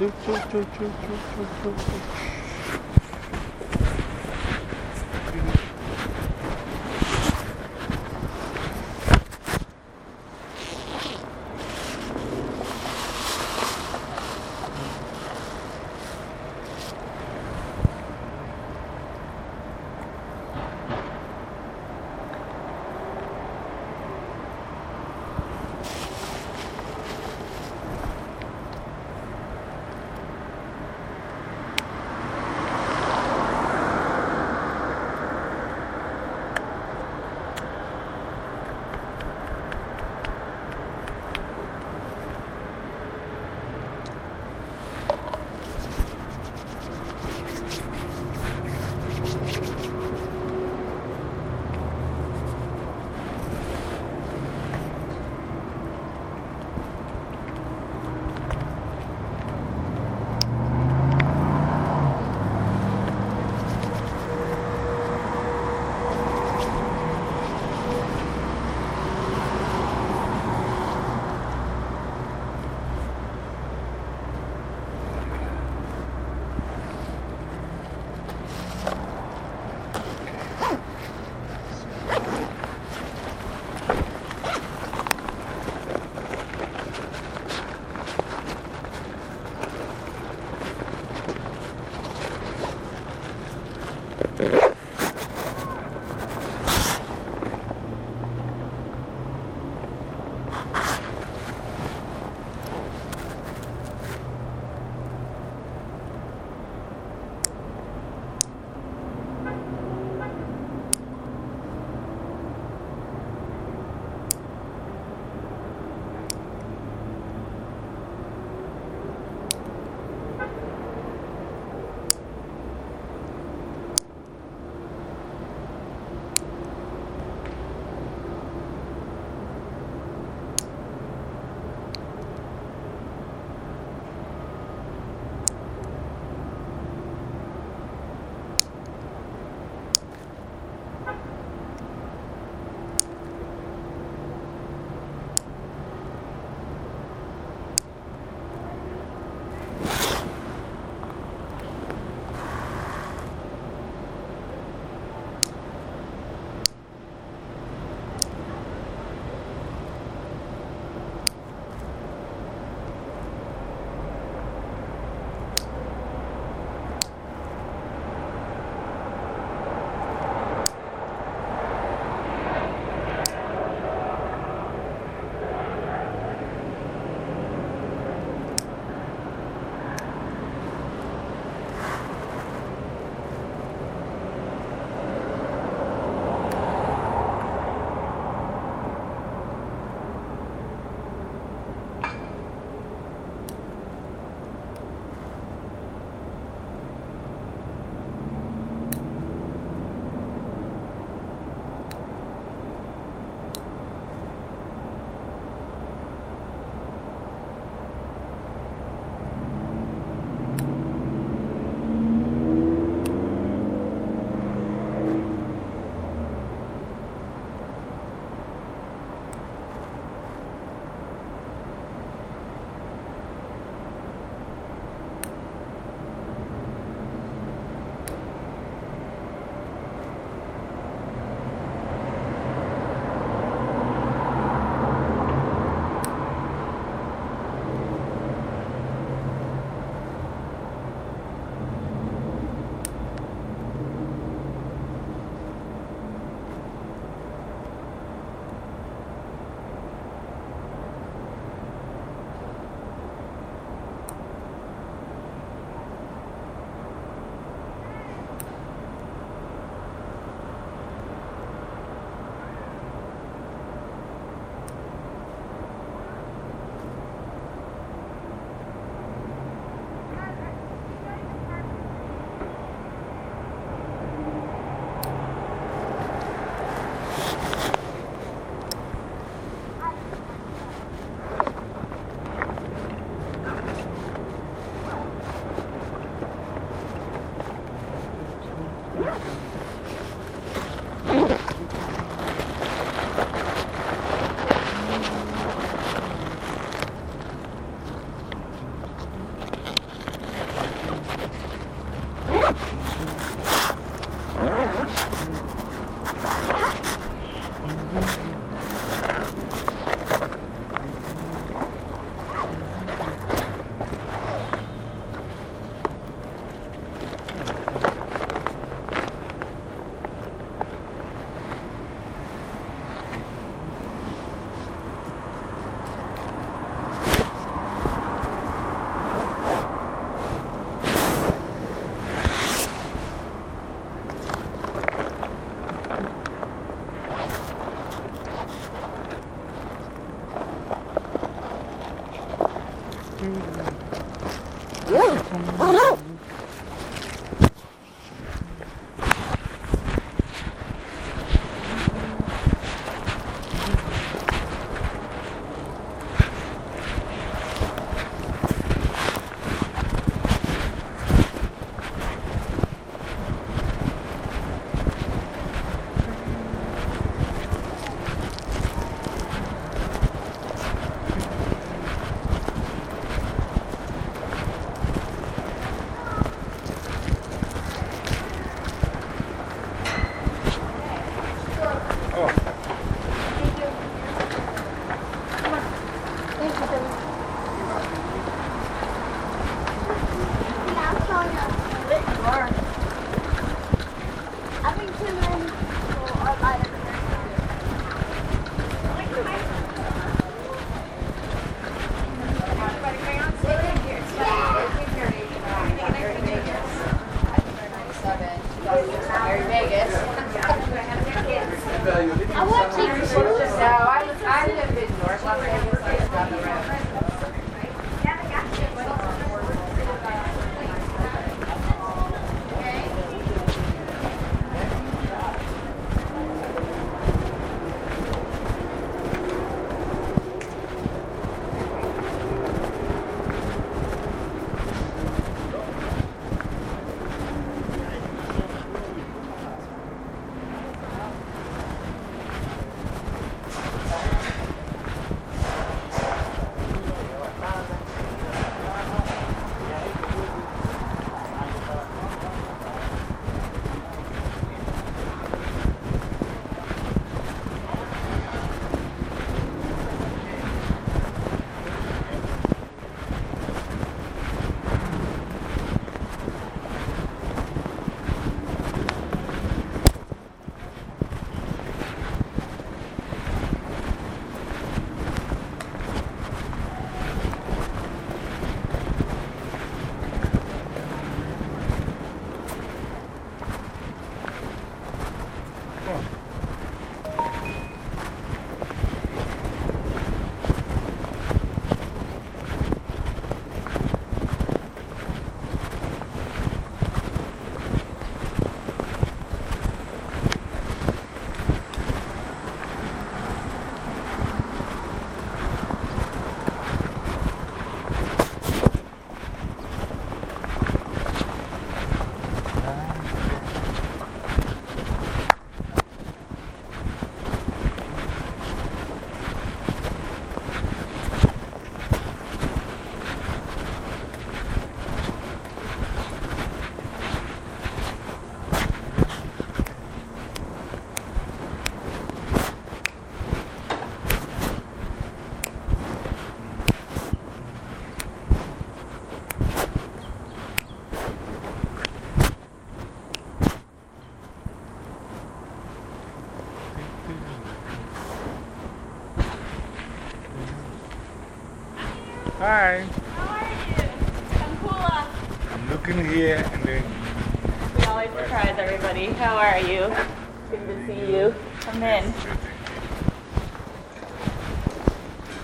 Çok çok çok çok çok çok çok. Amen.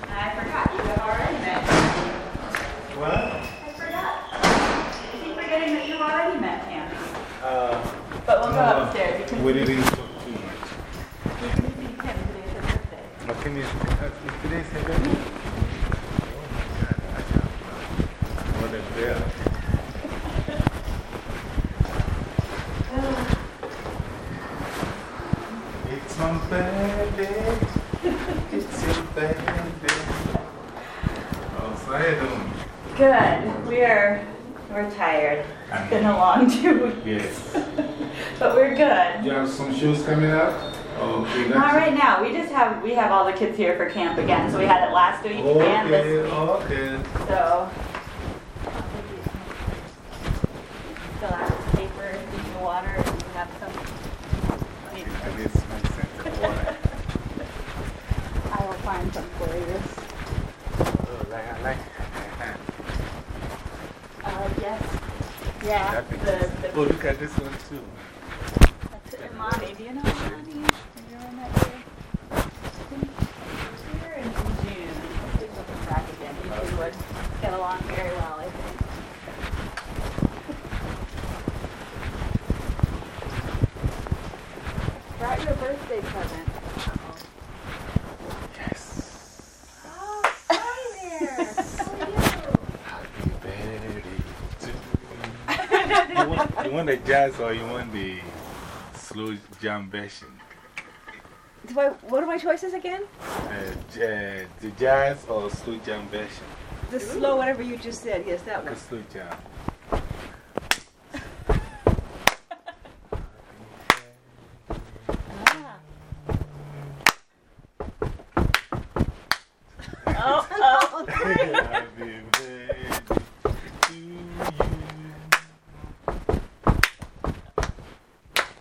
I forgot you have already met. What? I forgot. I that you already met him. But we'll go upstairs. We did. coming up? Okay, Not right now. We just have we have all the kids here for camp again. So we had it last week. Okay, and this week. okay. So. Want, the jazz or you want the slow jam version? Do I, what are my choices again? Uh, uh, the jazz or slow jam version? The slow, whatever you just said. Yes, that one. The slow jam. Ah. Oh, oh. Happy birthday to you.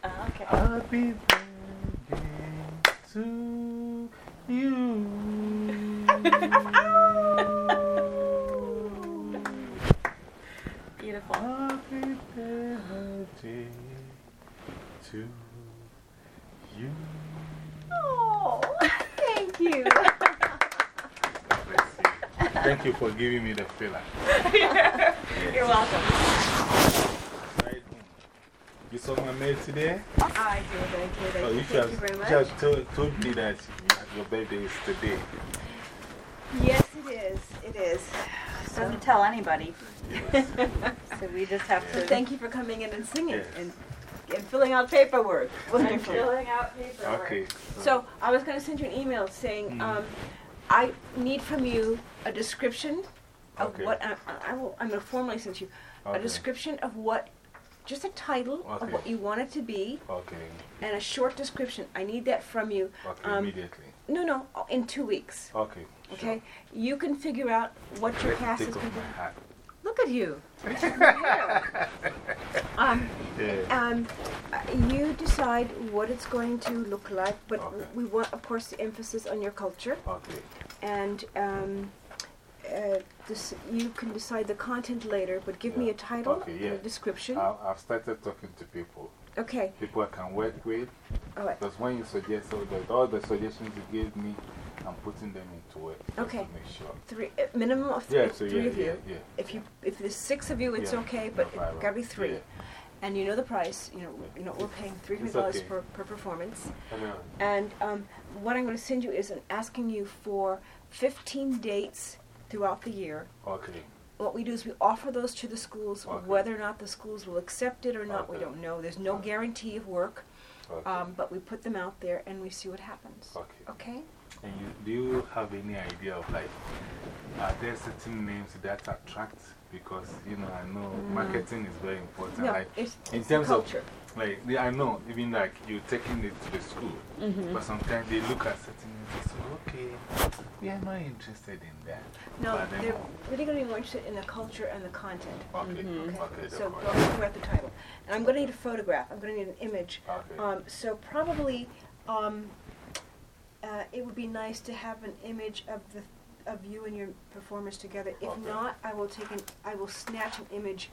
Oh, okay. Happy birthday to you. Beautiful. Happy birthday to you. Oh, thank you. Let's see. Thank you for giving me the filler. You're welcome. Right. You saw my mail today? I do, thank you. Thank Oh, you, you thank should you very have, much. you should have told, told me that your birthday is today. Yes, it is. It is. Doesn't tell anybody. Yes. So we just have So to. thank you for coming in and singing Yes. and, and filling out paperwork. I'm Wonderful. filling out paperwork. Okay. So I was going to send you an email saying Mm. um, I need from you a description of Okay. what I, I will. I'm going to formally send you a description of what, just a title of what you want it to be Okay. and a short description. I need that from you. Okay, Um, immediately. No, no, in two weeks. Okay. Okay, you can figure out what your cast is going to be. Look at you. Um, Yeah. um, you decide what it's going to look like, but Okay. we want, of course, the emphasis on your culture. Okay. And um, uh, this, you can decide the content later, but give me a title Okay, and a description. I, I've started talking to people. okay, People I can work with. all right. Because when you suggest all the, all the suggestions you gave me, I'm putting them into just Okay. To make sure. Three, uh, minimum of three, Yeah, so three yeah, of yeah, you. yeah. If you, if there's six of you, it's Yeah, okay, no but it problem. gotta be three. Yeah. And you know the price. You know, you know we're paying three hundred dollars okay. per, per performance. Okay. And um, what I'm going to send you is an asking you for 15 dates throughout the year. Okay. What we do is we offer those to the schools. Okay. Whether or not the schools will accept it or not, we don't know. There's no guarantee of work, Okay. um, but we put them out there and we see what happens. okay. And you, do you have any idea of like, are there certain names that attract? Because, you know, I know marketing is very important. Mm. No, like, it's, in it's terms of- like, I know, even like you're taking it to the school, Mm-hmm. but sometimes they look at certain names and say, okay, we are not interested in that. No, then- they're really going to be more interested in the culture and the content. Okay, Okay, okay, so don't worry the title. And I'm going to need a photograph. I'm going to need an image. Okay. Um, so probably um, uh, it would be nice to have an image of the of you and your performers together. If Okay. not, I will take an I will snatch an image,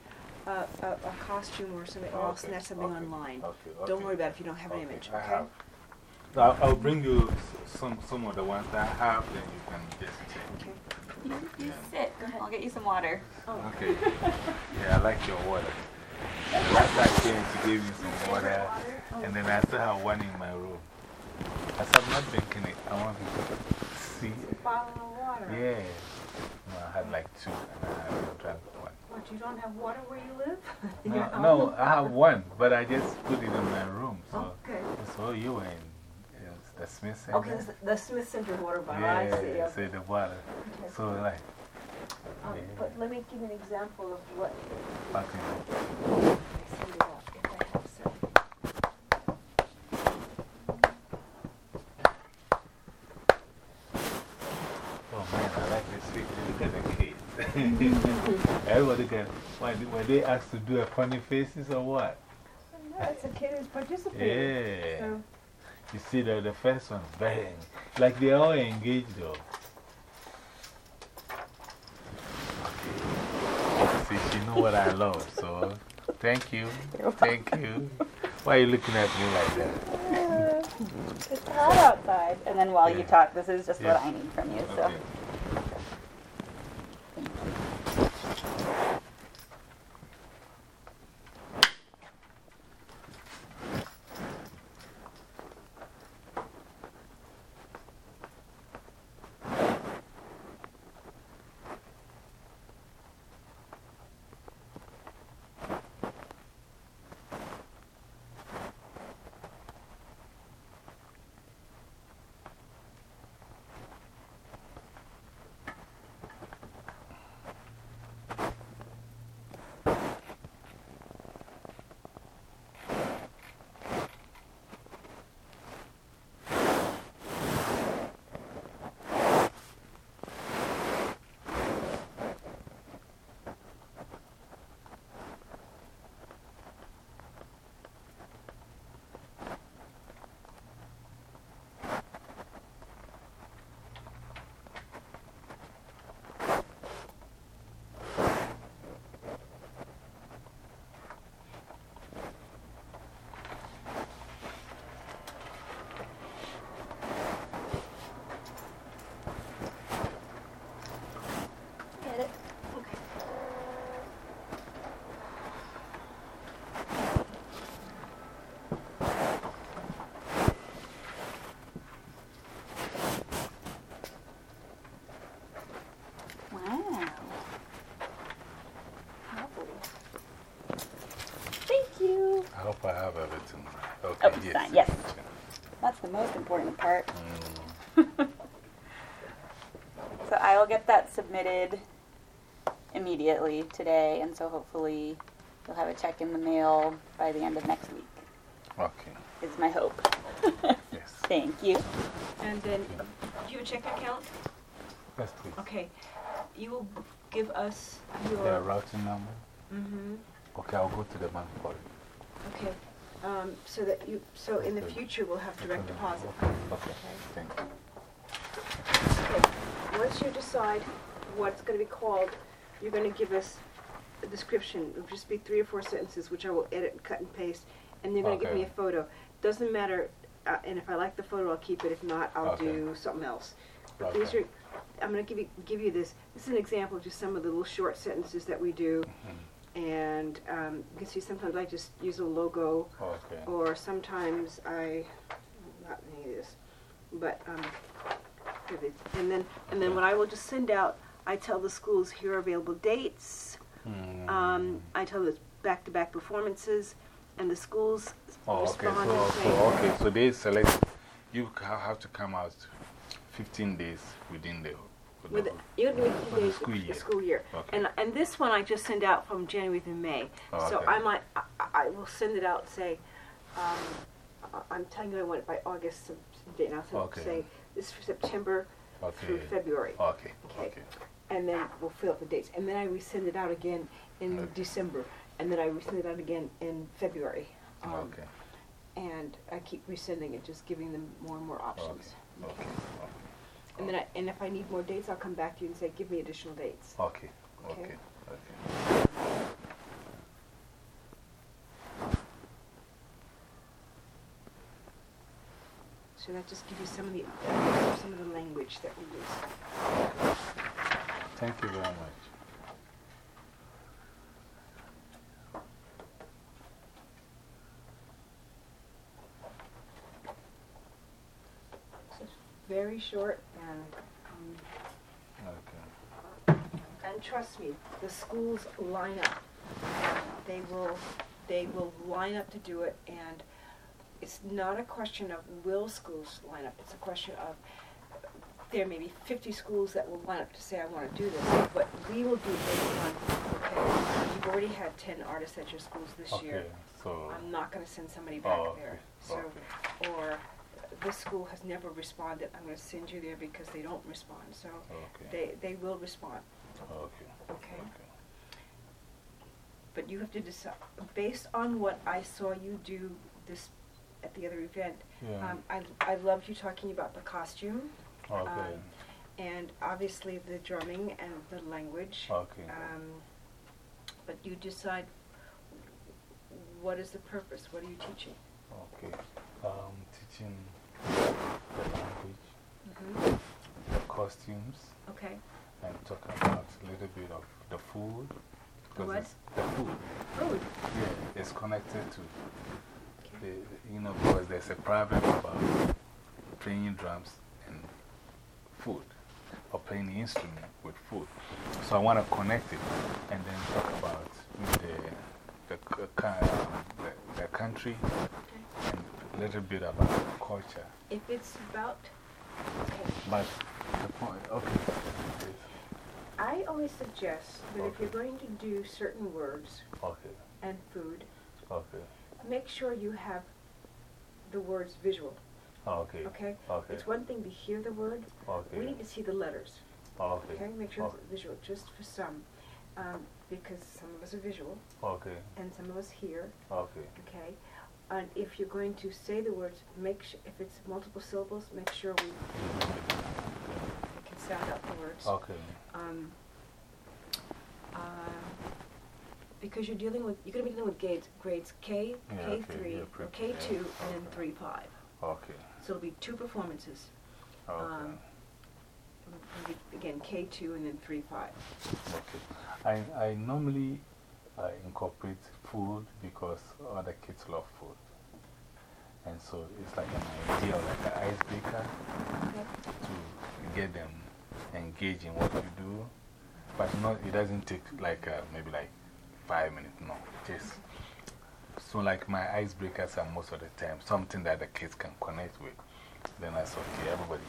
uh, a, a costume or something, or I'll Okay, snatch something okay, online. okay, Don't okay. worry about it if you don't have an Okay, image. I Okay. have. I'll, I'll bring you s- some, some of the ones that I have, then you can just check. Okay. You, you sit. I'll get you some water. Oh. Okay. Yeah, I like your water. The last time I came, she gave me some water, and then I still have one in my room. I said, I'm not drinking it. I want to see it. Bottle of water. Yeah. I had like two, and I haven't drank one. What? You don't have water where you live? No, no, I have one, but I just put it in my room. So, Okay. so you were in the Smith Center. Okay, the, Smith Center water bottle. Yeah, I see. Say the water. Okay. So, like, Um, yeah. But let me give you an example of what okay. I send it out if I have some. Oh man, I like this picture. Look at the Everybody can. Why, were they asked to do a funny faces or what? No, it's a kid who's participating. Yeah. So, You see, the, the first one, bang. Like they're all engaged though. See, she know what I love, so thank you. Thank you. Why are you looking at me like that? It's hot outside. And then while you talk, this is just what I need from you. So. Okay. That's most important part. Mm. So I will get that submitted immediately today, and so hopefully you'll have a check in the mail by the end of next week. Okay. Is my hope. Yes. Thank you. And then, do you have a checking account? Yes, please. Okay. You will give us The your. routing number? Mm-hmm. Okay, I'll go to the bank for it. Okay. Um, so that you, so in the future, we'll have direct deposit. Okay, thank you. Okay. Once you decide what it's gonna be called, you're gonna give us a description. It'll just be three or four sentences, which I will edit and cut and paste, and you're gonna give me a photo. Doesn't matter, uh, and if I like the photo, I'll keep it. If not, I'll Okay. do something else. But these are, Okay. I'm gonna give you, give you this. This is an example of just some of the little short sentences that we do. Mhm. And, um, you can see sometimes I just use a logo, Okay. or sometimes I, not any of this, but, um, here it is. and then, and then what I will just send out, I tell the schools, here are available dates, Mm. um, I tell them back-to-back performances, and the schools Oh, okay. respond So, so, okay. So they select, you have to come out 15 days within the. With, the- you do for the school year. school year. Okay. And, and this one I just send out from January through May. Oh, So okay. I might, I, I will send it out, say, um, I'm telling you I want it by August, some some date, and I'll send- Okay. say, this is for September through. February. Okay. Okay. Okay. And then we'll fill up the dates. And then I resend it out again in Okay. December. And then I resend it out again in February. Um, Okay. And I keep resending it, just giving them more and more options. Okay. And then I, and if I need more dates, I'll come back to you and say, give me additional dates. Okay. Okay. Okay. Okay. So that just gives you some of the, some of the language that we use. Thank you very much. Very short and, um, Okay. And trust me, the schools line up. They will, they will line up to do it and it's not a question of will schools line up, it's a question of there may be fifty schools that will line up to say, I wanna do this, but we will do based on, okay, you've already had ten artists at your schools this year. Okay. So. I'm not gonna send somebody back Oh, okay. there. So, Okay. or this school has never responded, I'm gonna send you there because they don't respond, so they, they will respond, Okay. okay? But you have to decide, based on what I saw you do this, at the other event, Yeah. um, I, I loved you talking about the costume, Okay. um, and obviously the drumming and the language. Okay. Um, but you decide what is the purpose, what are you teaching? Okay. Um, teaching the language, Mhm. the costumes, Okay, and talk about a little bit of the food. because what? The food. food, Yeah, it's connected to, the, you know, because there's a problem about playing drums and food, or playing the instrument with food. So I want to connect it and then talk about the, the, the, the country and a little bit about culture. if it's about, okay, But the point, okay. I always suggest that if Okay. you're going to do certain words Okay, and food, okay, make sure you have the words visual, okay, okay? okay, It's one thing to hear the word, we okay, need to see the letters, okay, okay? Make sure it's visual, just for some, um, because some of us are visual. Okay, and some of us hear, okay, okay? And if you're going to say the words, make su if it's multiple syllables, make sure we we can sound out the words. okay, Um, uh, because you're dealing with, you're gonna be dealing with grades, grades K, Yeah, K okay, three, yeah, or pre- K yeah. two, and then three, five. okay, So it'll be two performances. okay. Um, Again, K two and then three, five. Okay. I, I normally uh, incorporate food because other kids love food. And so it's like an idea, like an icebreaker Okay. to get them engaged in what you do. But not, it doesn't take like uh, maybe like five minutes, no. Just So, like my icebreakers are most of the time something that the kids can connect with. Then I said, okay, everybody,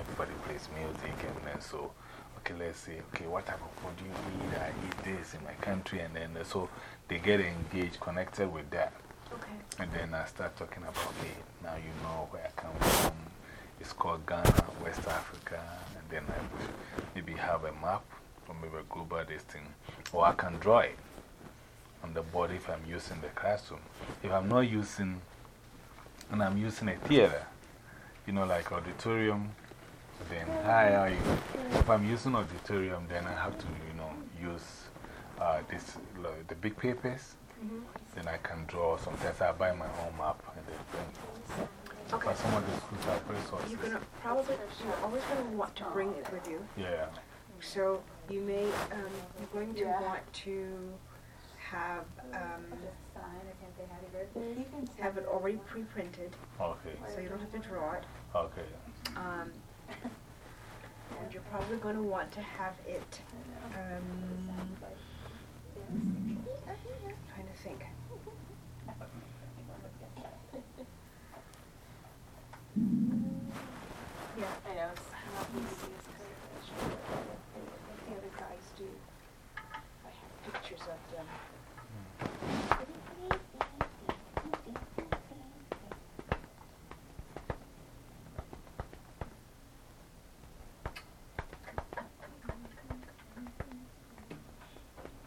everybody plays music. And then so, okay, let's say, okay, what type of food do you eat? I eat this in my country. And then so they get engaged, connected with that. Okay. And then I start talking about, hey, now you know where I come from. It's called Ghana, West Africa. And then I would maybe have a map or maybe a global this thing. Or I can draw it on the board if I'm using the classroom. If I'm not using, and I'm using a theater, you know, like auditorium, then hi, how are you? If I'm using auditorium, then I have to, you know, use uh, this, like, the big papers. -hmm. Then I can draw. Sometimes I buy my own map and then. Okay. But some of the schools have resources. You're gonna probably, you're always going to want to bring it with you. Yeah. So you may, um, you're going to want to have, um, have it already pre-printed, Okay. so you don't have to draw it. Okay. Um, and you're probably going to want to have it, um, trying to think. Yeah, I know, it's not the easiest kind the other guys do. I have pictures of them.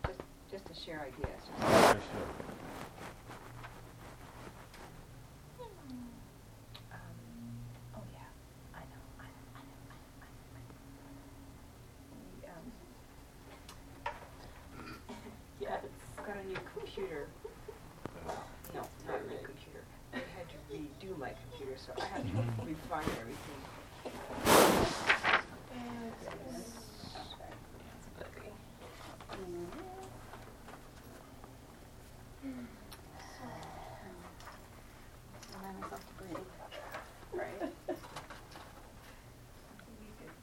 Just, just to share ideas. Okay, sure. Um, oh yeah, I know, I know, I know, I know, I know. We, um, Yes. got a new computer. No, not new computer. I had to redo my computer, so I had to refine everything. Remind myself to breathe. Right.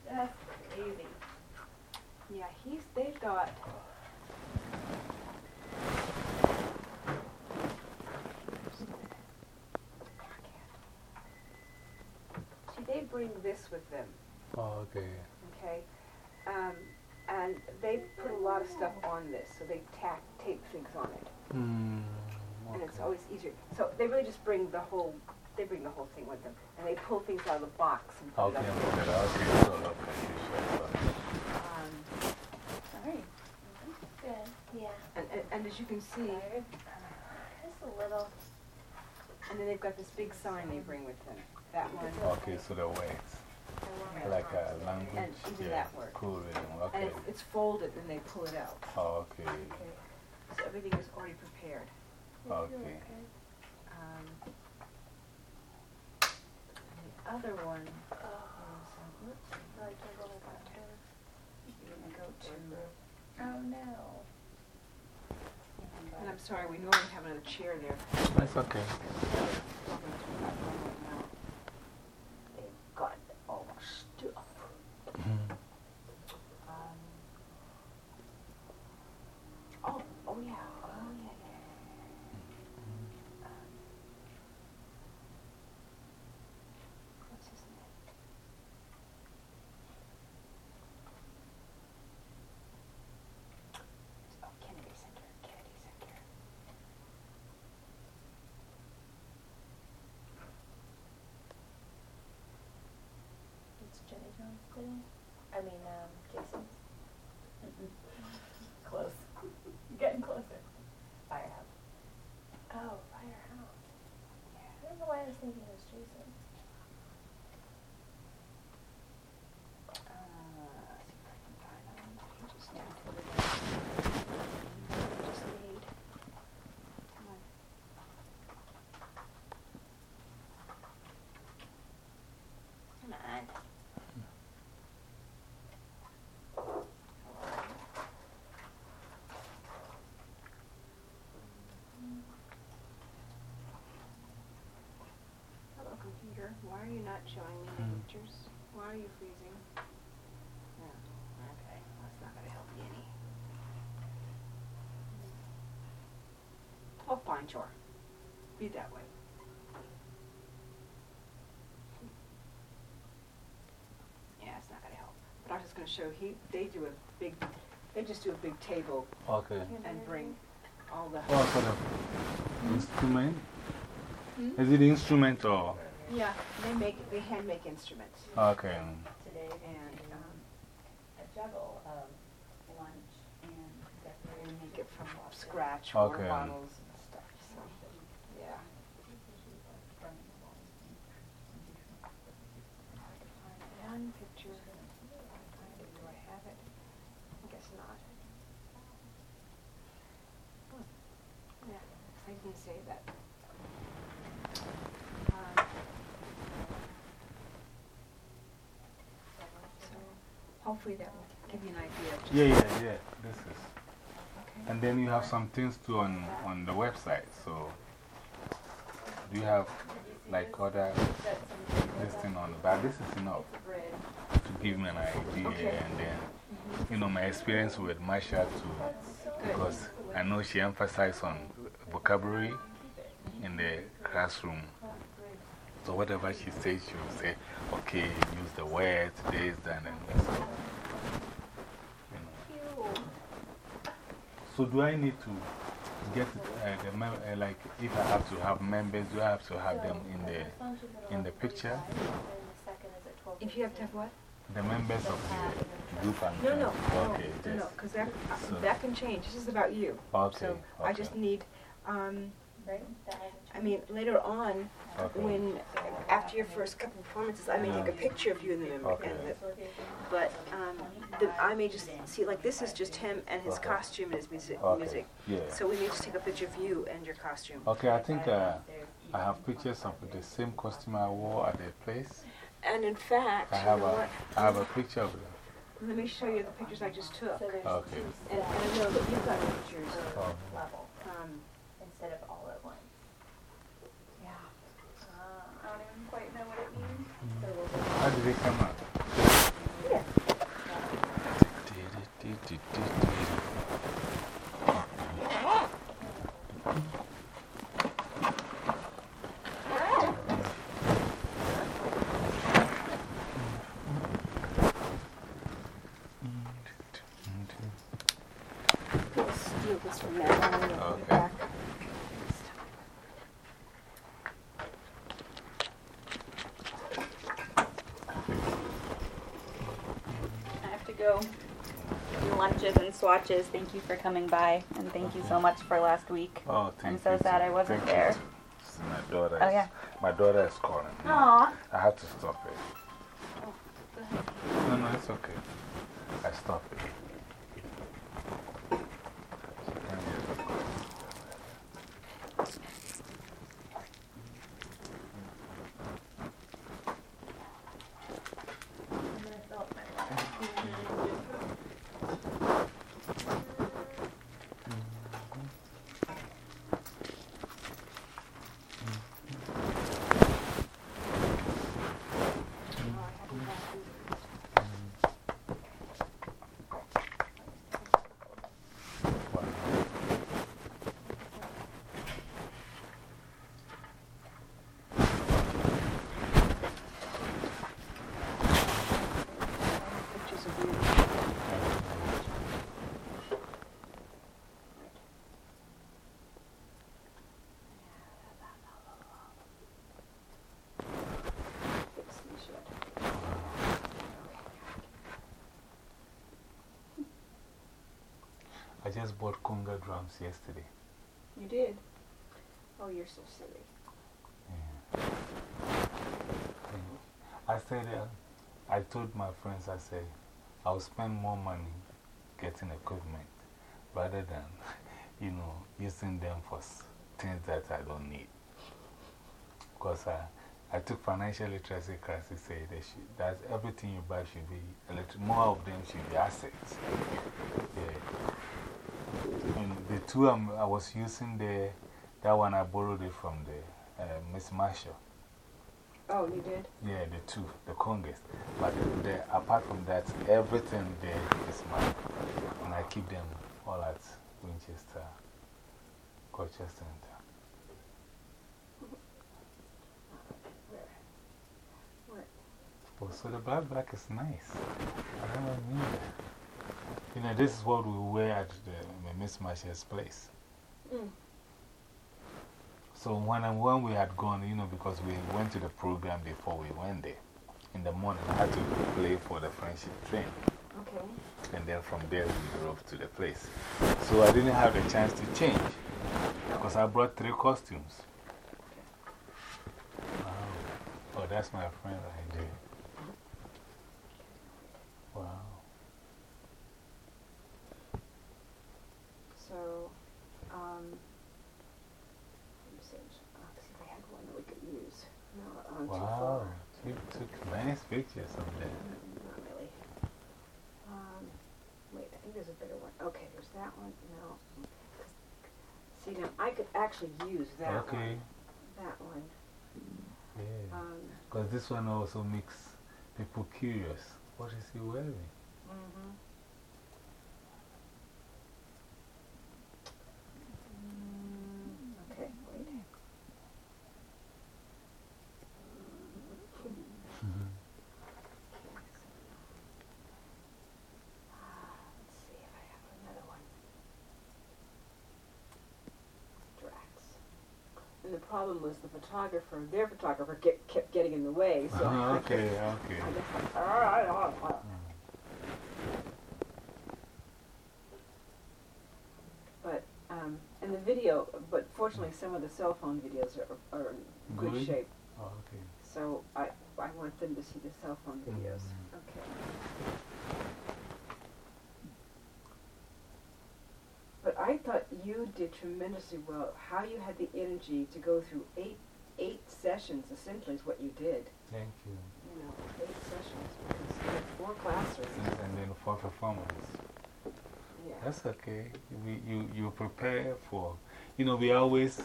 That's crazy. Yeah, he's, they've got. Bring this with them, Oh, okay. okay? Um, and they put a lot of stuff on this, so they tack, tape things on it. Hmm. And it's always easier. So they really just bring the whole, they bring the whole thing with them. And they pull things out of the box and put Okay, it up. okay, okay, so, okay, sure, Um, Sorry. Good, yeah. and, and, and as you can see, Tired? Just a little. and then they've got this big sign they bring with them. That one. Okay, so the words. Like a language. And even yeah. that word. Cool reading, And okay. it's, it's folded and they pull it out. Oh, okay. Okay. So everything is already prepared. Okay. Um, the other one is, whoops, I like your little doctor. you're gonna go to, Oh, no. and I'm sorry, we normally have another chair there. That's okay. They've got all our stuff. Mhm. Um, oh, oh yeah, oh yeah, yeah. Um, what's his name? Oh, Kennedy Center, Kennedy Center. It's I mean, um, Jason's. Close. Getting closer. Firehouse. Oh, Firehouse. Yeah. I don't know why I was thinking it was Jason. Uh, see if I can find all the pages now for the I just need. Come on. Come on. Hello. Why are you not showing me the Hmm. pictures? Why are you freezing? Yeah, okay, that's not gonna help you any. Oh, fine, sure. be that way. Yeah, it's not gonna help. But I was just gonna show, he, they do a big, they just do a big table Okay. and bring all the, Oh, for the instrument? Hmm? Is it instrument or? Yeah, they make, they hand make instruments. Okay. Today, And, um, a juggle of lunch and they decorating. make it from scratch, water Okay. bottles and stuff, so, yeah. One picture, do I have it? I guess not. Hmm. Yeah, I didn't say that. Um, So, hopefully that will give you an idea. Yeah, yeah, yeah. This is. Okay. And then you have some things too on, on the website. So, do you have like other this thing on the back? This is enough to give me an idea. Okay. And then, you know, my experience with Marsha too. Because I know she emphasized on vocabulary in the classroom. So, whatever she says, she will say, okay, use the words, this, that, and so. You know. So, do I need to get uh, the mem uh, like if I have to have members, do I have to have them in the in the picture? If you have to have what? The members of the group and No, no, no, okay, no, no, because that, uh, so- that can change. This is about you. Okay, So I just okay. need, um, Right? That hasn't I mean, later on, Okay. when, after your first couple performances, I may take a picture of you in the, in Okay. the but um, the, I may just see, like, this is just him and his Okay. costume and his music. Okay, music. yeah. So we may just take a picture of you and your costume. Okay, I think uh, I have pictures of the same costume I wore at the place. And in fact, I you have know a, what? I have a picture of them. Let me show you the pictures I just took. Okay. And, and I know that you've got pictures. Oh. Did they come out? Yeah. Swatches. Thank you for coming by, and thank you so much for last week. Oh, thank I'm so you sad too. I wasn't Thank there. My daughter Oh, is, yeah. my daughter is calling. me. Aw. I have to stop it. Oh, no, no, it's okay. I stop it. She can't hear the call. I'm gonna fill up my water. Pictures of you. Fix these yet. I just bought conga drums yesterday. You did? Oh, you're so silly. I said, uh, I told my friends, I said, I'll spend more money getting equipment rather than, you know, using them for things that I don't need. Because I, I took financial literacy class, it said they should, that everything you buy should be, more of them should be assets. Yeah. The two i was using, the, that one I borrowed it from the uh, Miss Marshall. Oh, you did? Yeah, the two, the congas. But the, apart from that, everything there is mine. And I keep them all at Winchester Culture Center. Oh, so the black black is nice. I don't know. You know, this is what we wear at the, Miss Marshall's place. Mm. So when, I, when we had gone, you know, because we went to the program before we went there, in the morning I had to play for the friendship train. Okay. And then from there we drove to the place. So I didn't have the chance to change because I brought three costumes. Wow. Oh, that's my friend right there. Wow. So, um, see, uh, see had one that we could use. No, um, too Wow. far. You took nice pictures of that. Not really. Um, wait, I think there's a better one. Okay, there's that one. No. See, now I could actually use that Okay. one. That one. Yeah. Um, Because this one also makes people curious. What is he wearing? Mm, okay, wait. Let's see if I have another one. Drax. And the problem was the photographer, their photographer get, kept getting in the way, so. I okay, okay. I just like, all right, all right. But, um, and the video, but fortunately some of the cell phone videos are, are in good Good? shape. Oh, okay. So I, I want them to see the cell phone videos. Mm. Okay. But I thought you did tremendously well. How you had the energy to go through eight, eight sessions essentially is what you did. Thank you. You know, eight sessions because you had four classrooms. And then four performances. Yeah. That's okay. We, you, you prepare for, you know, we always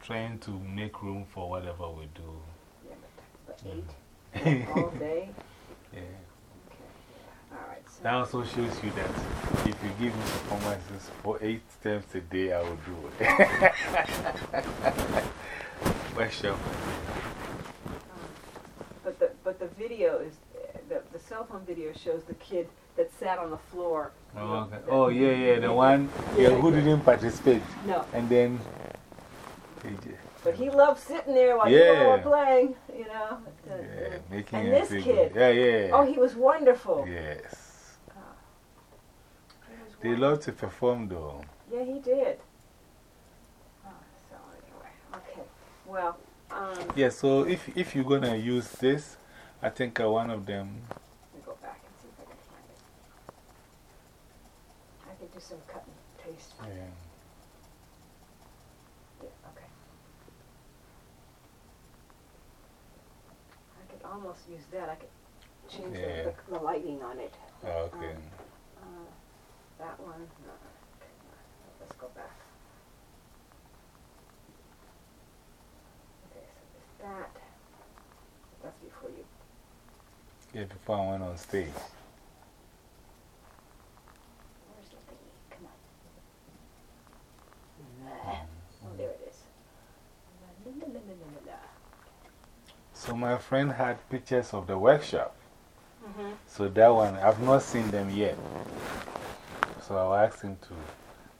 trying to make room for whatever we do. Yeah, but, but Mm. eight all day. Yeah. Okay. All right. So That also shows you that if you give me performances for eight times a day, I will do it. Workshop. Um, But the, but the video is, the, the cell phone video shows the kid that sat on the floor. Oh, okay. oh, yeah, yeah, the one yeah, who didn't participate. No, And then, but he loved sitting there while all were playing, you know. the- yeah, making and this kid. Yeah, yeah. Oh, he was wonderful. Yes. They love to perform though. Yeah, he did. Oh, so anyway, okay. Well, um, Yeah, so if, if you're going to use this, I think uh, one of them, let me go back and see if I can find it. I could do some cut and paste. yeah. Yeah, okay. I could almost use that. I could change the- Yeah. the, the lighting on it. okay. Um, that one. No, okay, let's go back. Okay, so there's that. That's before you. Yeah, before I went on stage. Where's the thingy? Come on. Oh, there it is. So my friend had pictures of the workshop. Mhm. So that one, I've not seen them yet. So I'll ask him to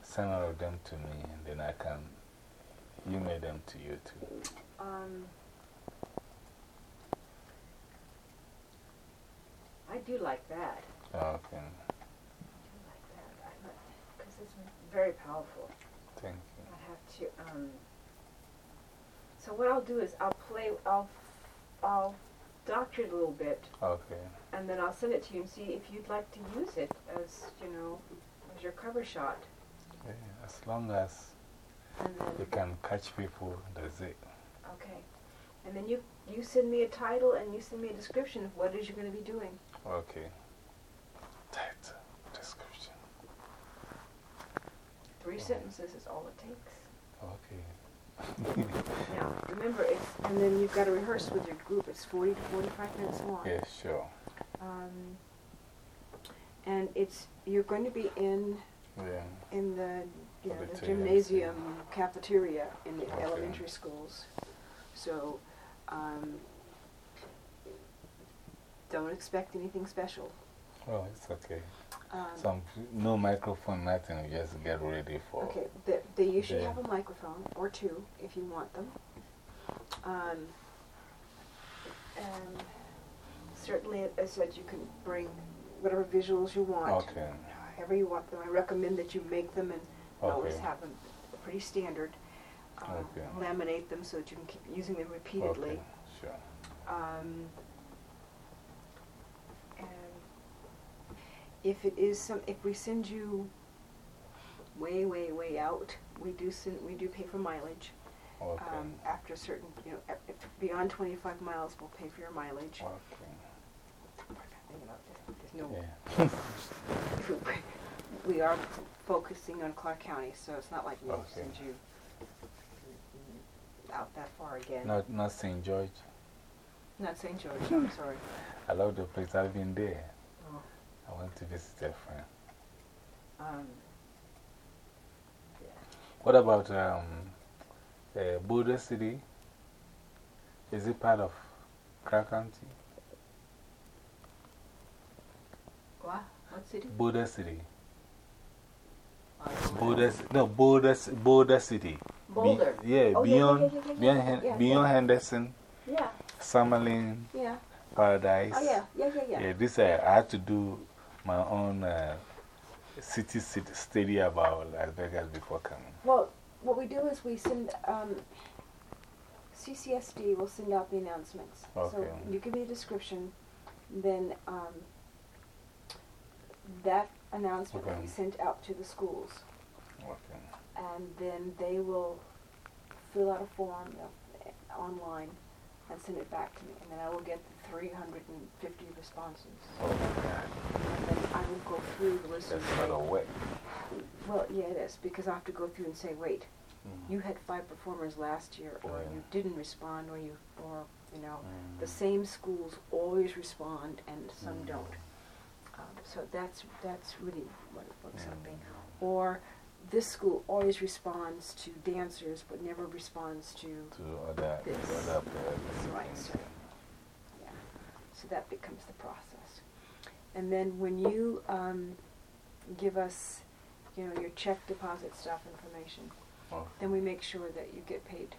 send all of them to me and then I can email them to you too. Um, I do like that. Okay, I do like that. Because it's very powerful. thank you. I have to, um, so what I'll do is I'll play, I'll, I'll doctor it a little bit Okay, and then I'll send it to you and see if you'd like to use it as, you know, your cover shot. yeah, as long as you can catch people, that's it. okay. And then you, you send me a title and you send me a description of what it is you're going to be doing. Okay. Title, description. Three sentences is all it takes. Okay. Now, remember, it's, and then you've got to rehearse with your group. It's 40 to 45 minutes long. Yeah, sure. Um, and it's, you're going to be in, Yeah. in the, you know, the Auditorium, gymnasium cafeteria in the Okay. elementary schools. So, um, don't expect anything special. Oh, it's okay. Um, Some, no microphone, nothing. We just get ready for. Okay, they, they usually have a microphone or two if you want them. Um, and certainly, as I said, you can bring whatever visuals you want. Okay. However you want them. I recommend that you make them and always have them pretty standard. Um, Okay. Laminate them so that you can keep using them repeatedly. Okay, sure. Um, if it is some, if we send you way, way, way out, we do send, we do pay for mileage. Okay. Um, after a certain, you know, if beyond twenty-five miles, we'll pay for your mileage. okay. There's Yeah. we are focusing on Clark County, so it's not like we'll Okay. send you out that far again. Not, not St. George. Not St. George, I'm sorry. I love the place. I've been there. Oh. I went to visit a friend. Um, What about um, uh, Boulder City? Is it part of Clark County? what? What city? Boulder City. I don't know. Boulder, no, Boulder, Boulder City. Be- Boulder. yeah, Oh, yeah, yeah, beyond, yeah, yeah, beyond, yeah, Hen- yeah, beyond. Henderson, Yeah, Summerlin, yeah. Paradise. Oh, yeah, yeah, yeah, yeah. Yeah, this uh, I had to do my own uh, city, city study about Las Vegas before coming. Well, what we do is we send, um, CCSD will send out the announcements. So you give me a description, then, um, that announcement will be Okay. sent out to the schools. Okay. And then they will fill out a form uh, online and send it back to me. And then I will get the three hundred and fifty responses. Oh my God. And then I will go through the list and That's a say, of well, yeah, it is, because I have to go through and say, wait, Mm. you had five performers last year, or Yeah. you didn't respond, or you, or, you know, the Mm. same schools always respond and some Mm. don't. So that's, that's really what it looks Mm. like being. Or this school always responds to dancers, but never responds to, To to This. players. Right, so- yeah. So that becomes the process. And then when you, um, give us, you know, your check deposit stuff information, Okay. then we make sure that you get paid.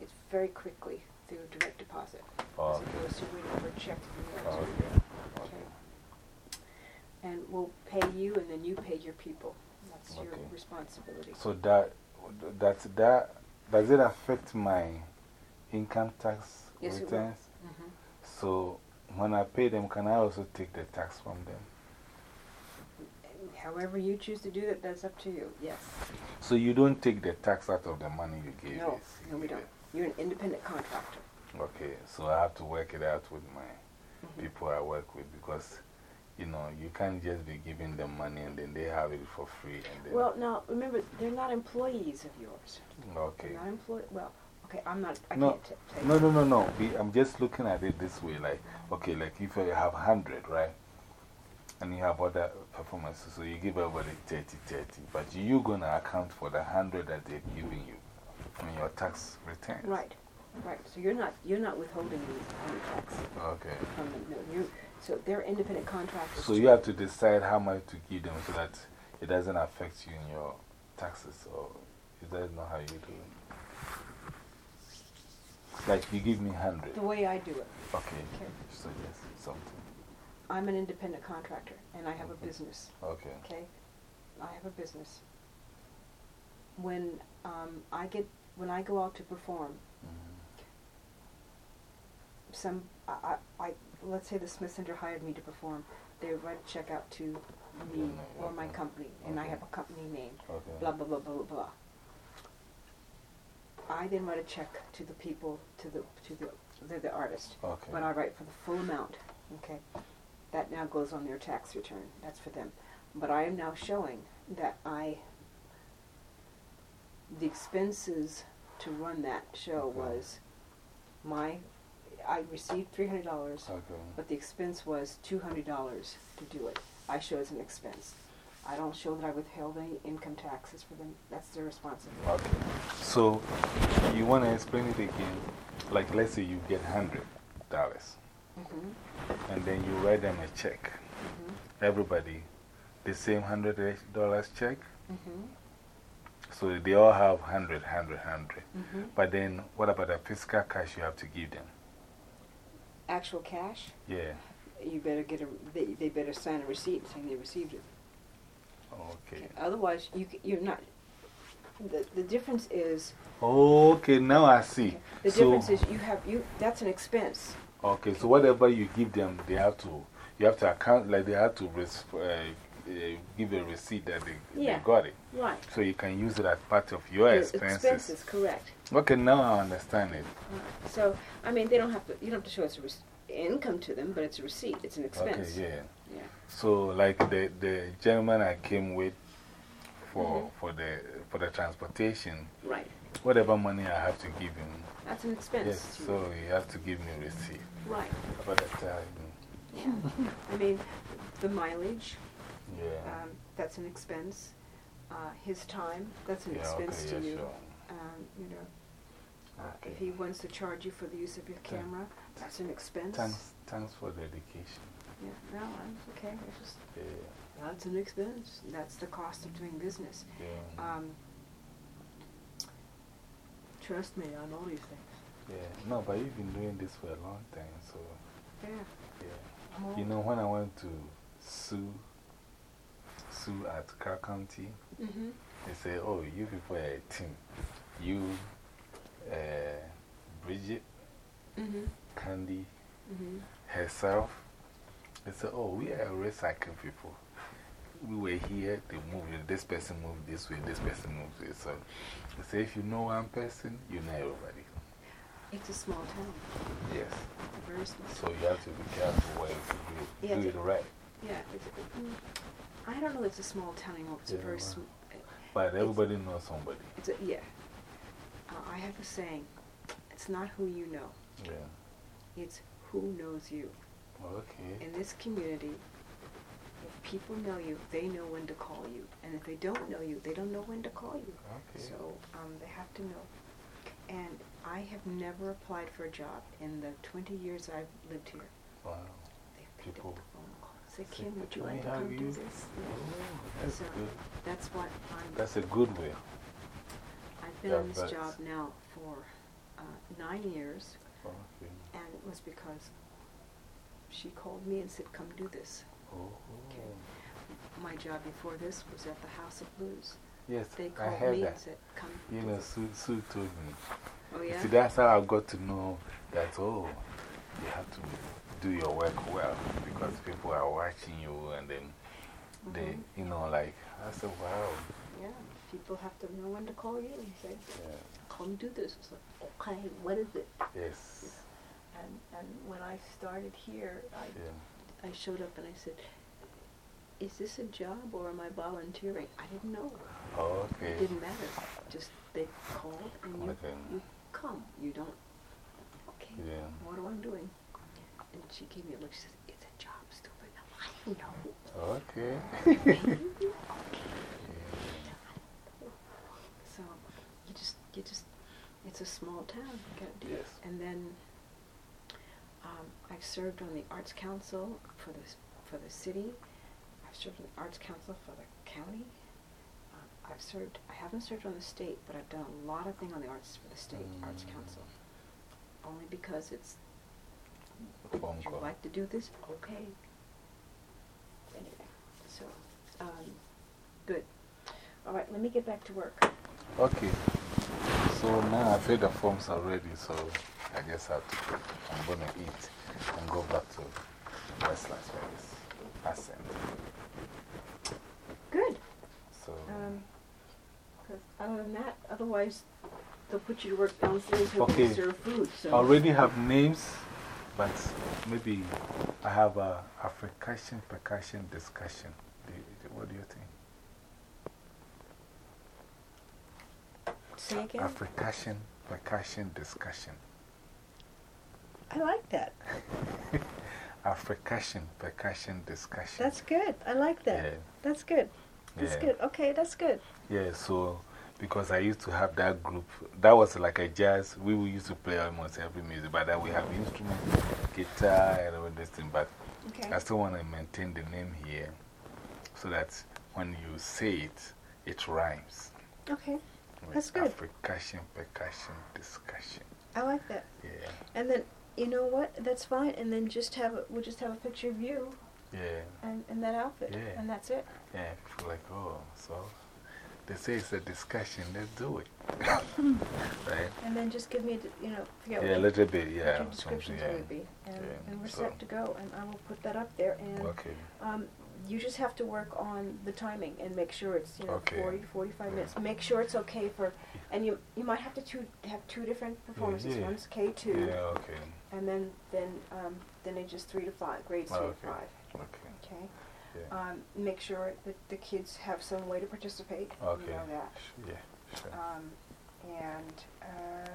It's very quickly through direct deposit, as Okay. opposed to waiting for a check mailed to Okay. Okay. And we'll pay you, and then you pay your people. That's your responsibility. So that, that, that, does it affect my income tax Yes, returns? Mhm. So when I pay them, can I also take the tax from them? However you choose to do that, that's up to you, yes. So you don't take the tax out of the money you gave No, us? no, we don't. You're an independent contractor. Okay, so I have to work it out with my Mhm. people I work with because, you know, you can't just be giving them money and then they have it for free and then. Well, now, remember, they're not employees of yours. okay. They're not employed, well, okay, I'm not, I No, can't No, no, no, no. I'm just looking at it this way. Like, okay, like if you have 100, right? And you have other performances, so you give everybody 30, 30. But you're going to account for the 100 that they're giving you on your tax return. Right, right. So you're not, you're not withholding any, any tax Okay. from them, no, you, so they're independent contractors. So you have to decide how much to give them so that it doesn't affect you in your taxes, or is that not how you do it? Like you give me 100. The way I do it, Okay. Okay. So yes, something. I'm an independent contractor, and I have a business, Okay. okay? I have a business. When, um, I get, when I go out to perform, Mhm. some, I, I- let's say the Smith Center hired me to perform, they would write a check out to me or my company, and I have a company name, Okay. blah, blah, blah, blah, blah, blah. I then write a check to the people, to the, to the, the, the artist, Okay. but I write for the full amount, okay? That now goes on their tax return, that's for them. But I am now showing that I, the expenses to run that show Okay. was my, I received three hundred dollars, Okay. but the expense was two hundred dollars to do it. I show as an expense. I don't show that I withheld any income taxes for them, that's their responsibility. Okay. So you want to explain it again? Like, let's say you get $100. Mhm. and then you write them a check. Mm-hmm. Everybody, the same $100 check. Mm-hmm. So they all have 100, 100, 100. Mm-hmm. But then, what about the physical cash you have to give them? Actual cash, Yeah. you better get a, they, they better sign a receipt saying they received it. Okay. Otherwise, you, c- you're not, the, the difference is, Okay, now I see. the So- difference is you have, you, that's an expense. Okay, so whatever you give them, they have to, you have to account, like they have to res uh, uh, give a receipt that they, Yeah. they got it. Right. So you can use it as part of your expenses. Expenses, correct. Okay, now I understand it. Right. So, I mean, they don't have to, you don't have to show it's income to them, but it's a receipt, it's an expense. Okay, yeah. Yeah. So, like the, the gentleman I came with for, Mhm. for, the, for the transportation, Right. whatever money I have to give him, That's an expense. yes, to you. so he has to give me a receipt. Right. But I time. Yeah. I mean, the mileage, yeah. um, that's an expense. Uh, his time, that's an yeah, expense okay, to yeah, you. sure. Um, you know, uh, Okay. if he wants to charge you for the use of your camera, that's an expense. Thanks, thanks for the education. Yeah, no, I'm okay. It's just, Yeah, that's an expense. That's the cost of doing business. yeah. Um, trust me on all these things. Yeah, no, but you've been doing this for a long time, so Yeah. yeah. You know, when I went to sue, sue at Clark County, Mm-hmm. they say, oh, you people are a team. You, uh, Bridget, Mm-hmm. Candy, Mm-hmm. herself. They say, oh, we are recycling people. We were here, they moved, this person moved this way, this person moved this way. So they say, if you know one person, you know everybody. It's a small town. Yes. Very small So you have to be careful where you do, Yeah, do it right. Yeah, it's, mm, I don't know if it's a small town anymore. It's a very small. But everybody knows somebody. It's a, yeah. Uh, I have a saying, it's not who you know, Yeah. it's who knows you. Okay. In this community, if people know you, they know when to call you. And if they don't know you, they don't know when to call you. Okay. So um, they have to know. And I have never applied for a job in the 20 years I've lived here. Wow. People- up the phone call. Say, Say, Kim, would you like to come do this? Oh, that's So good. that's what I'm. That's a good way. I've been Yeah, on this job now for uh, nine years, Okay. and it was because she called me and said, "Come do this." Oh. My job before this was at the House of Blues. Yes, They I called heard me that. and said, "Come." You do know, this." Sue, Sue told me. Oh You yeah. See, that's how I got to know that, oh, you have to do your work well because people are watching you and then they, Mhm. you know, like, I said, wow. Yeah. People have to know when to call you and say, Yeah. "Come do this." It's like, okay, what is it? Yes. And and when I started here, I Yeah. I showed up and I said, "Is this a job or am I volunteering?" I didn't know. Oh, It okay. didn't matter. Just they called and you, Okay. you come. You don't. Okay. Yeah. What am I doing? And she gave me a look. She said, "It's a job, stupid." I know. Okay. So you just you just it's a small town. You gotta do it. Yes. And then um, I've served on the Arts Council for the for the city. I've served on the Arts Council for the county. Um, I've served. I haven't served on the state, but I've done a lot of things on the arts for the state Arts Mm. Council. Only because it's A phone would you call. like to do this? Okay. Anyway, so um, good. All right, let me get back to work. Okay. So now I filled the forms already, so I guess I have to, I'm going to eat and go back to West Las Vegas. Ascent. Good. So, Um other than that, otherwise they'll put you to work downstairs and Okay. serve food. So. I already have names, but maybe I have a African percussion discussion. What do you think? Say again. African percussion discussion. I like that. African percussion discussion. That's good. I like that. Yeah. That's good. That's Yeah. good. Okay, that's good. Yeah, so because I used to have that group. That was like a jazz. We used to play almost every music, but then we have instruments, guitar, and all this thing. But Okay. I still want to maintain the name here so that when you say it, it rhymes. Okay. That's good. Percussion, percussion, discussion. I like that. Yeah, And then, you know what? That's fine. And then just have a, we'll just have a picture of you yeah, and, and that outfit. Yeah. And that's it. yeah. Feel like, oh, so they say it's a discussion, let's do it. right? And then just give me, you know, forget Yeah, a what, little bit, yeah. your description's going to be. And, Yeah, and we're so- set to go. And I will put that up there. And Okay, um, you just have to work on the timing and make sure it's, you know, Okay. 40, 45 minutes. Make sure it's okay for, and you, you might have to two, have two different performances. yeah. One's K2. yeah, okay, And then, then, um, then it's just three to five, grades three to five, okay. okay? Yeah. Um, make sure that the kids have some way to participate, you Okay. know that. Yeah, sure. Um, and, uh,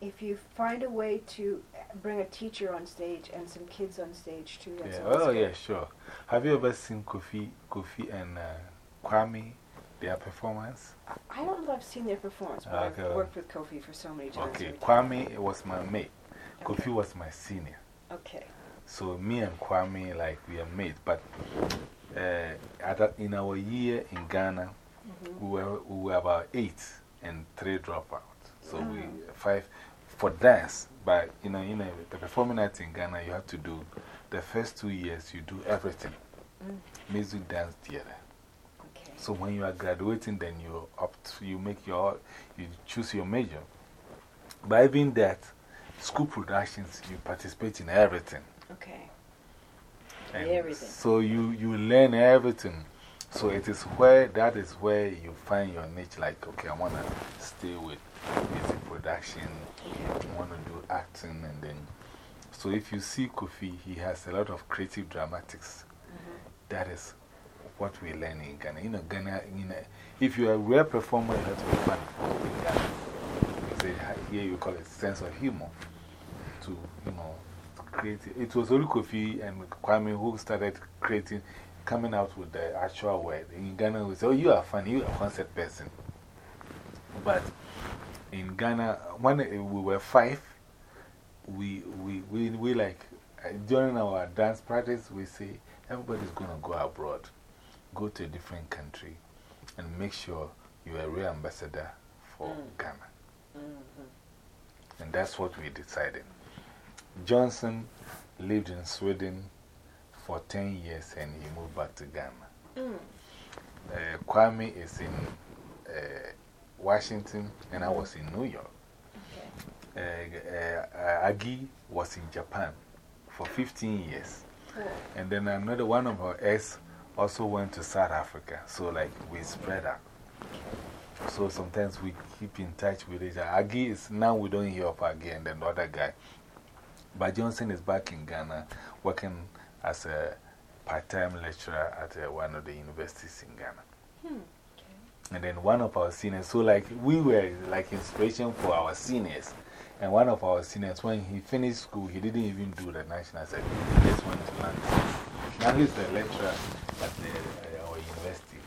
if you find a way to bring a teacher on stage and some kids on stage too, that's Yeah. Oh, good. yeah, sure. Have you ever seen Kofi, Kofi and uh, Kwame, their performance? I- don't know if I've seen their performance, but Okay. I've worked with Kofi for so many times. Okay. Kwame was my mate, Okay. Kofi was my senior. Okay. So me and Kwame, like, we are mates. But uh, at in our year in Ghana, Mhm. we, were, we were about eight and three dropouts. So we, Mm. five for dance. But, you know, you know, the performing arts in Ghana, you have to do the first two years, you do everything Mm. music, dance, theater. Okay. So when you are graduating, then you opt, you make your, you choose your major. But even that, school productions, you participate in everything. Okay. And Everything. So you, you learn everything. So it is where, that is where you find your niche. Like, okay, I want to stay with music production, I want to do acting, and then. So if you see Kofi, he has a lot of creative dramatics. That is what we learn in Ghana. You know, Ghana, you know, if you're a real performer, you have to be funny in Ghana. Here you call it sense of humor. To, you know. It was only Kofi and Kwame who started creating, coming out with the actual word. In Ghana, we say, oh, you are funny, you are a concert person. But in Ghana, when we were five, we, we, we, we like, uh, during our dance practice, we say, everybody's going to go abroad, go to a different country, and make sure you're a real ambassador for Mm. Ghana. Mhm. And that's what we decided. Johnson lived in Sweden for 10 years and he moved back to Ghana. Mm. Uh, Kwame is in uh, Washington and I was in New York. Okay. Uh, uh, Agi was in Japan for 15 years. Cool. And then another one of our ex also went to South Africa. So, like, we spread out. So sometimes we keep in touch with each other. Agi is now we don't hear of Agi and then the other guy. But Johnson is back in Ghana working as a part time lecturer at uh, one of the universities in Ghana. Hmm. And then one of our seniors, so like we were like inspiration for our seniors. And one of our seniors, when he finished school, he didn't even do the national service. He just went to London. Now he's the lecturer at the, uh, our university.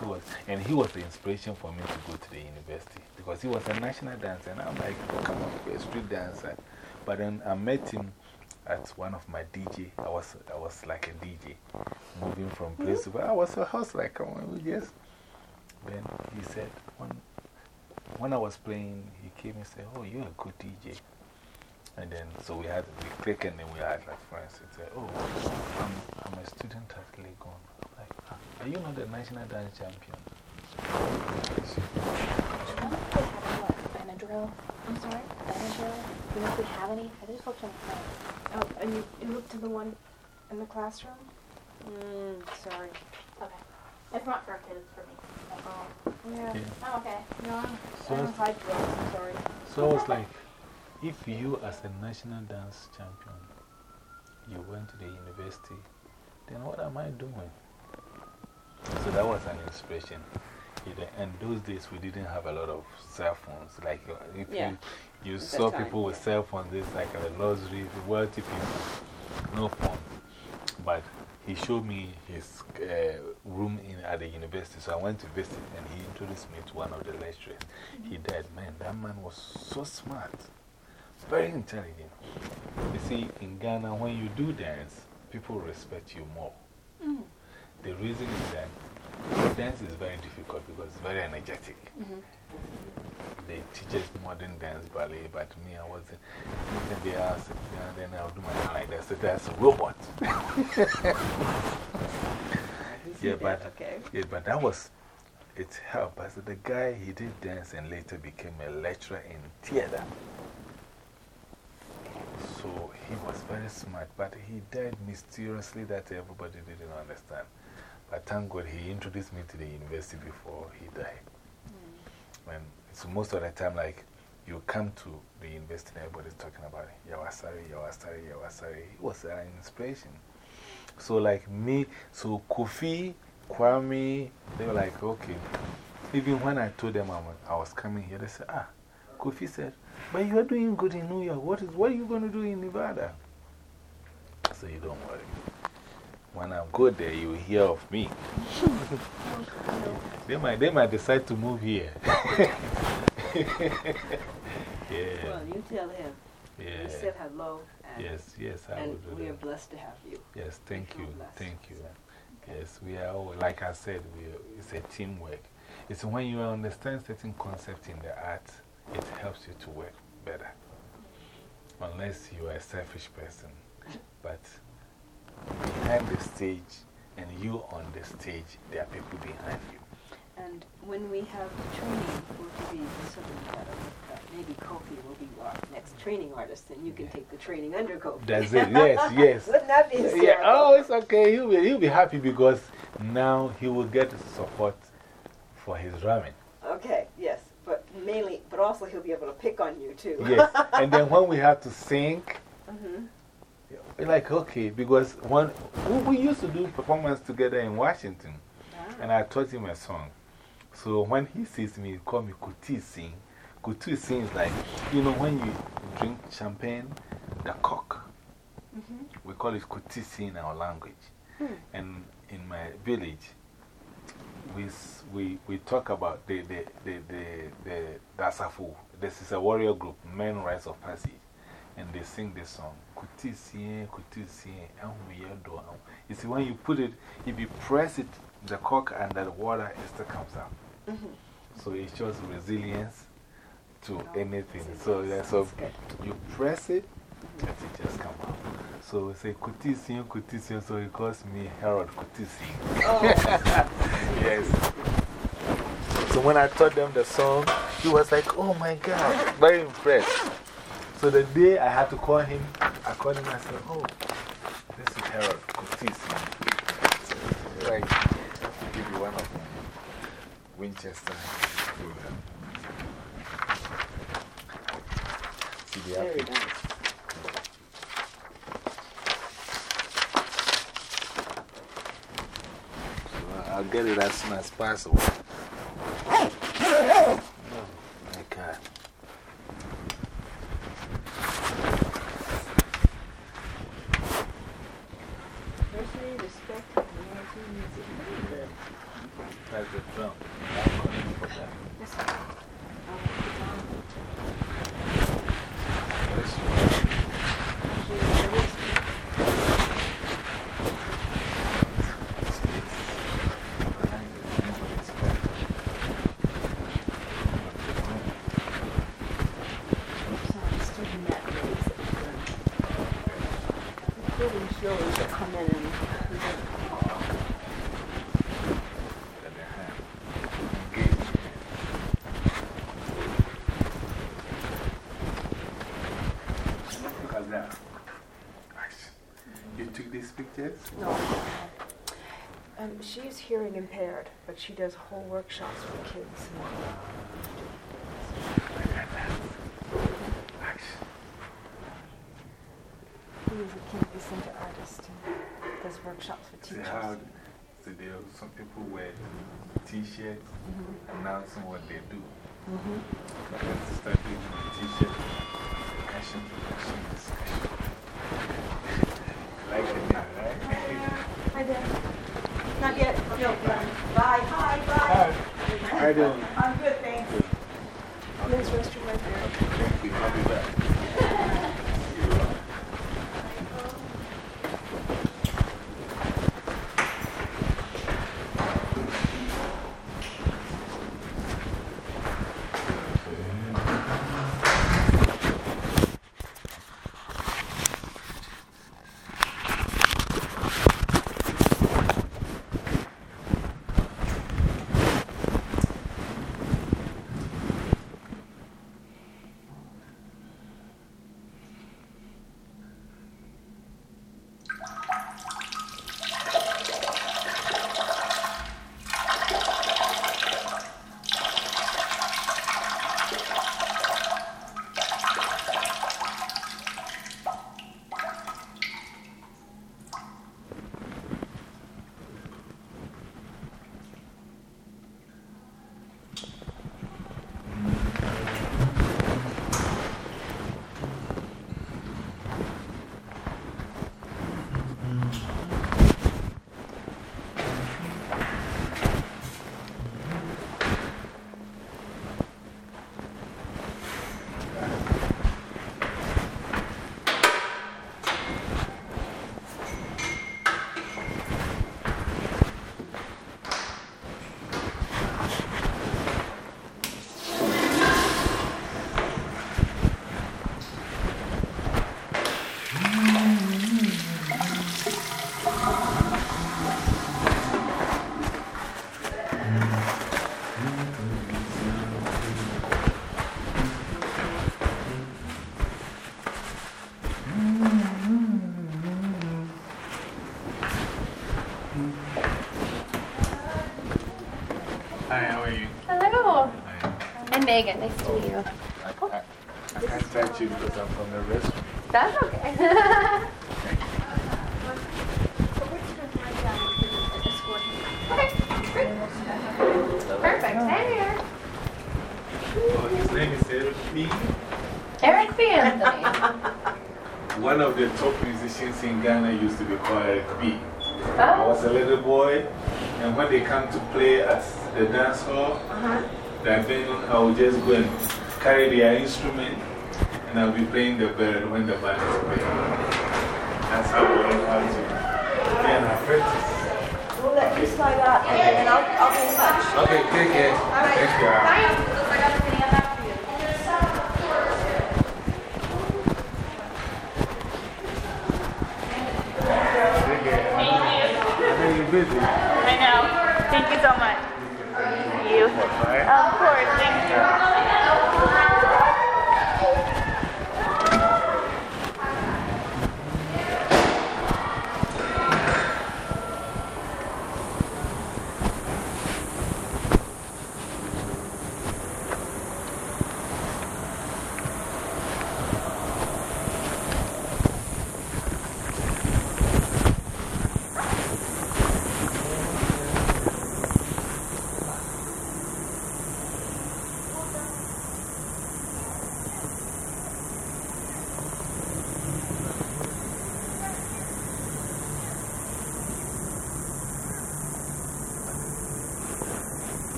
He was, and he was the inspiration for me to go to the university because he was a national dancer. And I'm like, come on, you're a street dancer. But then I met him at one of my DJ. I was, I was like a DJ, moving from place to place. I was, a was like, come on, we just. Then he said, when, when I was playing, he came and said, Oh, you're a good DJ. And then, so we had, we clicked and then we had like friends. He said, Oh, I'm, I'm a student at Legon. I'm like, ah, Are you not the national dance champion? Benadryl. I'm sorry? Benadryl? You know if we have any? I just looked on the phone. Oh, and you, you looked to the one in the classroom? Mm, sorry. Okay. It's not for kids, for me. Oh, yeah. Yeah. Oh, okay. No, I'm, So I don't drugs, I'm sorry. So I was like, if you as a national dance champion, you went to the university, then what am I doing? So that was an inspiration. In the- And those days we didn't have a lot of cell phones. Like uh, if Yeah. you, you saw time, people with cell phones, it's like a luxury, wealthy people, no phone. but he showed me his uh, room in, at the university. So I went to visit and he introduced me to one of the lecturers. He died. Man, that man was so smart, very intelligent. You see, in Ghana, when you do dance, people respect you more. Mm. The reason is that dance is very difficult because it's very energetic. -hmm. They teach us modern dance ballet, but me, I wasn't. And uh, they ask, and then I'll do my thing like that. So that's a robot. yeah, but, okay. yeah, but that was, it helped. I said, the guy, he did dance and later became a lecturer in theater. So he was very smart, but he died mysteriously that everybody didn't understand. But thank God he introduced me to the university before he died. Hmm. When, so most of the time, like, you come to the university and everybody's talking about it. Yawasari, Yawasari, Yawasari. It was an inspiration. So, like me, so Kofi, Kwame, they were like, okay. Even when I told them I was coming here, they said, ah, Kofi said, but you are doing good in New York. What, is, what are you going to do in Nevada? So you don't worry. When I go there, you will hear of me. they, might, they might decide to move here. yeah. Well, you tell him. Yeah. We said hello. And, yes, yes, I and we are blessed to have you. Yes, thank you. blessed. Thank you. So, Yes, we are all, like I said, we are, it's a teamwork. It's when you understand certain concepts in the art, it helps you to work better. Unless you are a selfish person. But behind the stage and you on the stage, there are people behind you. And when we have training, we'll be something better. Uh, maybe Kofi will be our next training artist, and you can take the training under Kofi. That's it. Yes, yes. Wouldn't that be hysterical? Yeah, oh, it's okay. He'll be, he'll be happy because now he will get support for his drumming. Okay, yes. But mainly, but also he'll be able to pick on you too. Yes. and then when we have to sing, -hmm. like, okay, because when we, we used to do performance together in Washington, Ah. and I taught him a song. So when he sees me, he call me Kuti Sing. Kuti Sing is like, you know, when you drink champagne, the cock. -hmm. We call it Kuti Sing in our language. Hmm. And in my village, we, we, we talk about the, the, the, the, the Dasafu. This is a warrior group, Men Rites of Passage. And they sing this song, Kuti Sien, Kuti Sien, Ahu Yedo, Ahu. You see, when you put it, if you press it, the cork and the water, it still comes out. -hmm. So it shows resilience to Oh, anything. So, yeah, so you press it, and it just comes out. So we say Kutisian, Kutisian, so he calls me Harold Kutisian. Oh. yes. So when I taught them the song, he was like, oh my God, very impressed. So the day I had to call him, I called him and I said, oh, this is Harold Kutisian. So, like, give you one of my Winchester program. See the Very apple? nice. So I'll get it as soon as possible. Oh my God. Diversity, respect, humanity, music. Very good. That's the drum. I'm calling for that. This one. I'll put it on. This Actually, there is- some student that raise it. Including shows that come in and present. Look at that. Nice. You took these pictures? No. Um, she's hearing impaired, but she does whole workshops for kids. He is a Kennedy Center artist and does workshops for teachers. See how are some people wear t-shirts mm-hmm. announcing what they do. Mm-hmm. But then start doing the t-shirt discussion, discussion, discussion. like the name, right? Not yet? No. Bye, hi, bye. How you doing? Megan. Nice to meet you. I, I, I can't touch you because I'm from the restaurant. That's okay. Thank you. So we're just going to write down and escort him. okay. Perfect. Hey there. Oh, his name is Eric B. Eric B. One of the top musicians in Ghana used to be called Eric B. Oh. I Oh, was a little boy, and when they come to play at the dance hall, uh-huh. Uh-huh. then I will just go and carry their instrument, and I'll be playing the bird when the band is playing. That's how we learn how to be an apprentice. We'll let you slide out and, and I'll, I'll be in touch. Okay, take care. Thank you. bye. Take care. I know you're busy. I know. Thank you so much. You. Of course. Thank you.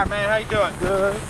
Right, man. How you doing? Good.